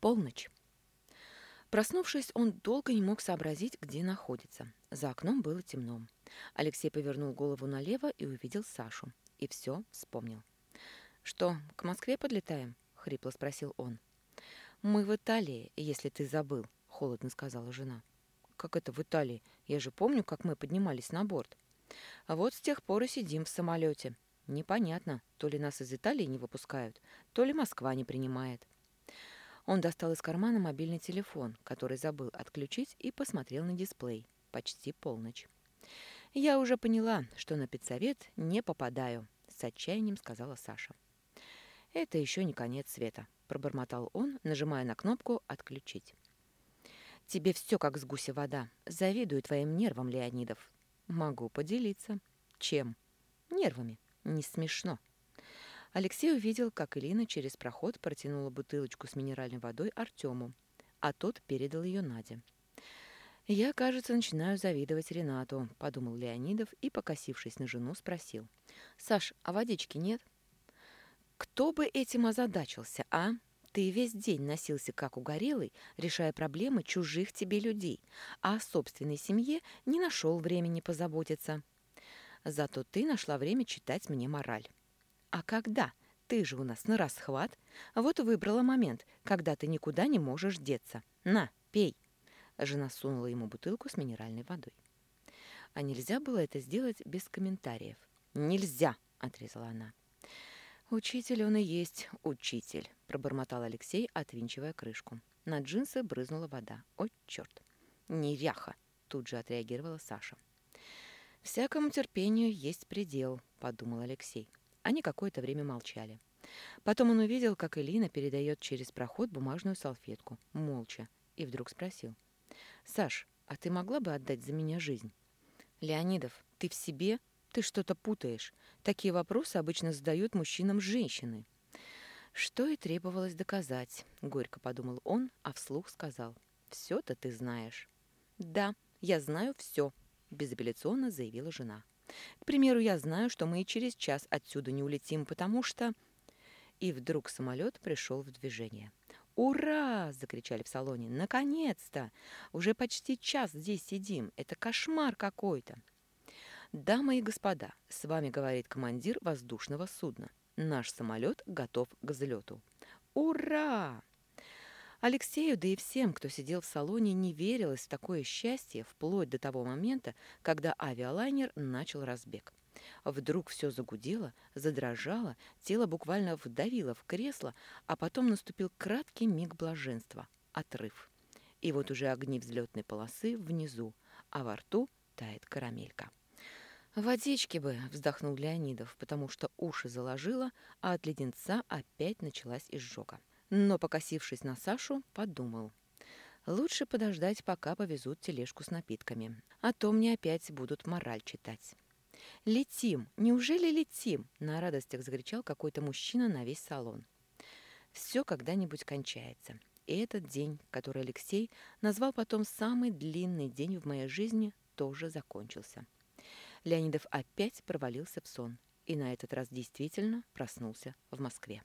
Полночь. Проснувшись, он долго не мог сообразить, где находится. За окном было темно. Алексей повернул голову налево и увидел Сашу. И все вспомнил. «Что, к Москве подлетаем?» — хрипло спросил он. «Мы в Италии, если ты забыл», — холодно сказала жена. «Как это в Италии? Я же помню, как мы поднимались на борт». «А вот с тех пор и сидим в самолете. Непонятно, то ли нас из Италии не выпускают, то ли Москва не принимает». Он достал из кармана мобильный телефон, который забыл отключить, и посмотрел на дисплей. Почти полночь. «Я уже поняла, что на педсовет не попадаю», — с отчаянием сказала Саша. «Это еще не конец света», — пробормотал он, нажимая на кнопку «Отключить». «Тебе все как с гуся вода. Завидую твоим нервам, Леонидов». «Могу поделиться». «Чем?» «Нервами. Не смешно». Алексей увидел, как Элина через проход протянула бутылочку с минеральной водой Артему, а тот передал ее Наде. «Я, кажется, начинаю завидовать Ренату», — подумал Леонидов и, покосившись на жену, спросил. «Саш, а водички нет?» «Кто бы этим озадачился, а? Ты весь день носился как угорелый, решая проблемы чужих тебе людей, а о собственной семье не нашел времени позаботиться. Зато ты нашла время читать мне мораль». А когда? Ты же у нас на расхват. Вот выбрала момент, когда ты никуда не можешь деться. На, пей. Жена сунула ему бутылку с минеральной водой. А нельзя было это сделать без комментариев. «Нельзя!» — отрезала она. «Учитель он и есть учитель», — пробормотал Алексей, отвинчивая крышку. На джинсы брызнула вода. «О, черт!» «Неряха!» — тут же отреагировала Саша. «Всякому терпению есть предел», — подумал Алексей. Они какое-то время молчали. Потом он увидел, как Элина передает через проход бумажную салфетку, молча, и вдруг спросил. «Саш, а ты могла бы отдать за меня жизнь?» «Леонидов, ты в себе? Ты что-то путаешь. Такие вопросы обычно задают мужчинам женщины». «Что и требовалось доказать», — горько подумал он, а вслух сказал. «Все-то ты знаешь». «Да, я знаю все», — безапелляционно заявила жена. К примеру, я знаю, что мы и через час отсюда не улетим, потому что...» И вдруг самолет пришел в движение. «Ура!» – закричали в салоне. «Наконец-то! Уже почти час здесь сидим. Это кошмар какой-то!» «Дамы и господа, с вами говорит командир воздушного судна. Наш самолет готов к взлету». «Ура!» Алексею, да и всем, кто сидел в салоне, не верилось в такое счастье вплоть до того момента, когда авиалайнер начал разбег. Вдруг все загудело, задрожало, тело буквально вдавило в кресло, а потом наступил краткий миг блаженства — отрыв. И вот уже огни взлетной полосы внизу, а во рту тает карамелька. «Водички бы!» — вздохнул Леонидов, потому что уши заложило, а от леденца опять началась изжога но, покосившись на Сашу, подумал. Лучше подождать, пока повезут тележку с напитками, а то мне опять будут мораль читать. «Летим! Неужели летим?» — на радостях закричал какой-то мужчина на весь салон. «Все когда-нибудь кончается. И этот день, который Алексей назвал потом самый длинный день в моей жизни, тоже закончился». Леонидов опять провалился в сон и на этот раз действительно проснулся в Москве.